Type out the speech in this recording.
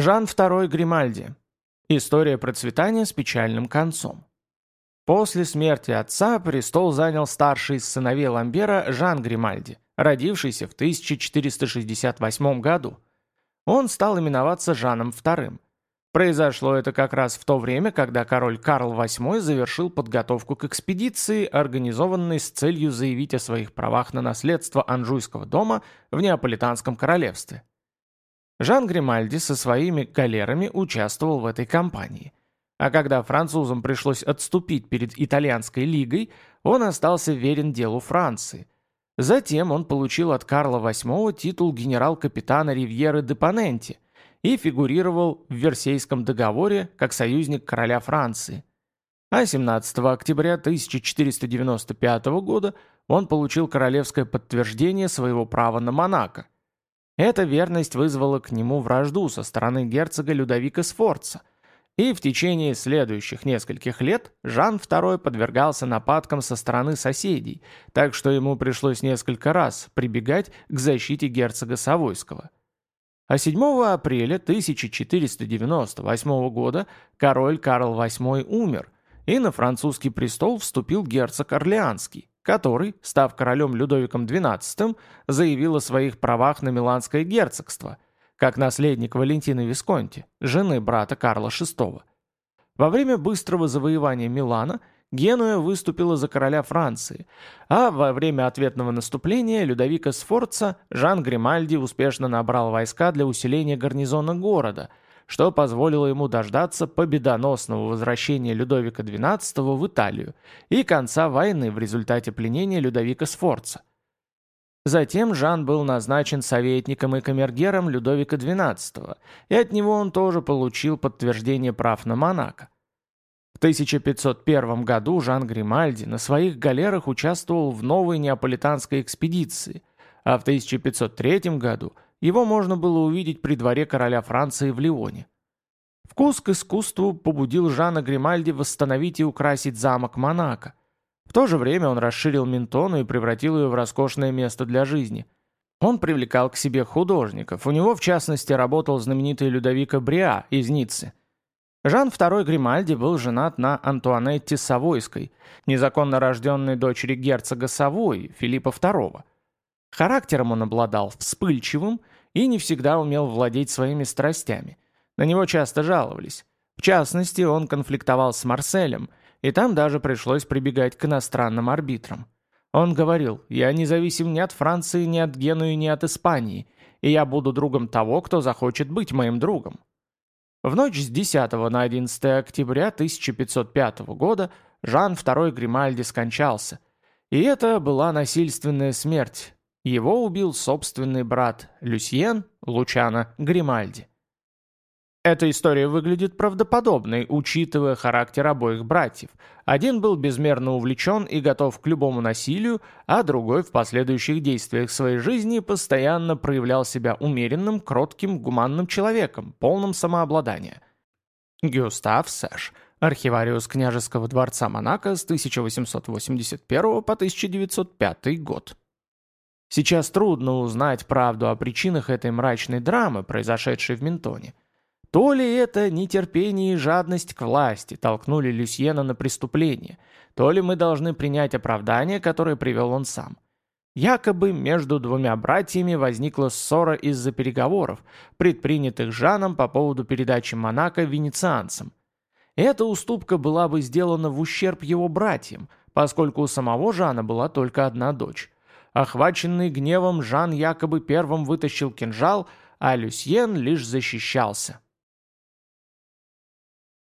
Жан II Гримальди. История процветания с печальным концом. После смерти отца престол занял старший из сыновей Ламбера Жан Гримальди, родившийся в 1468 году. Он стал именоваться Жаном II. Произошло это как раз в то время, когда король Карл VIII завершил подготовку к экспедиции, организованной с целью заявить о своих правах на наследство Анжуйского дома в Неаполитанском королевстве. Жан Гримальди со своими галерами участвовал в этой кампании. А когда французам пришлось отступить перед итальянской лигой, он остался верен делу Франции. Затем он получил от Карла VIII титул генерал-капитана Ривьеры де Паненти и фигурировал в Версейском договоре как союзник короля Франции. А 17 октября 1495 года он получил королевское подтверждение своего права на Монако – эта верность вызвала к нему вражду со стороны герцога Людовика Сфорца, и в течение следующих нескольких лет Жан II подвергался нападкам со стороны соседей, так что ему пришлось несколько раз прибегать к защите герцога Савойского. А 7 апреля 1498 года король Карл VIII умер, и на французский престол вступил герцог Орлеанский, который, став королем Людовиком XII, заявил о своих правах на Миланское герцогство, как наследник Валентины Висконти, жены брата Карла VI. Во время быстрого завоевания Милана Генуя выступила за короля Франции, а во время ответного наступления Людовика Сфорца Жан Гримальди успешно набрал войска для усиления гарнизона города – что позволило ему дождаться победоносного возвращения Людовика XII в Италию и конца войны в результате пленения Людовика Сфорца. Затем Жан был назначен советником и камергером Людовика XII, и от него он тоже получил подтверждение прав на Монако. В 1501 году Жан Гримальди на своих галерах участвовал в новой неаполитанской экспедиции, а в 1503 году – его можно было увидеть при дворе короля Франции в Лионе. Вкус к искусству побудил Жана Гримальди восстановить и украсить замок Монако. В то же время он расширил Ментону и превратил ее в роскошное место для жизни. Он привлекал к себе художников, у него в частности работал знаменитый Людовико Бриа из Ниццы. Жан II Гримальди был женат на Антуанетте Савойской, незаконно рожденной дочери герцога Савой Филиппа II. Характером он обладал вспыльчивым и не всегда умел владеть своими страстями. На него часто жаловались. В частности, он конфликтовал с Марселем, и там даже пришлось прибегать к иностранным арбитрам. Он говорил, «Я не зависим ни от Франции, ни от Генуи, ни от Испании, и я буду другом того, кто захочет быть моим другом». В ночь с 10 на 11 октября 1505 года Жан II Гримальди скончался. И это была насильственная смерть, его убил собственный брат Люсьен, Лучано, Гримальди. Эта история выглядит правдоподобной, учитывая характер обоих братьев. Один был безмерно увлечен и готов к любому насилию, а другой в последующих действиях своей жизни постоянно проявлял себя умеренным, кротким, гуманным человеком, полным самообладания. Гюстав Сэш, архивариус княжеского дворца Монако с 1881 по 1905 год. Сейчас трудно узнать правду о причинах этой мрачной драмы, произошедшей в Ментоне. То ли это нетерпение и жадность к власти толкнули Люсьена на преступление, то ли мы должны принять оправдание, которое привел он сам. Якобы между двумя братьями возникла ссора из-за переговоров, предпринятых Жаном по поводу передачи Монако венецианцам. Эта уступка была бы сделана в ущерб его братьям, поскольку у самого Жана была только одна дочь. Охваченный гневом, Жан якобы первым вытащил кинжал, а Люсьен лишь защищался.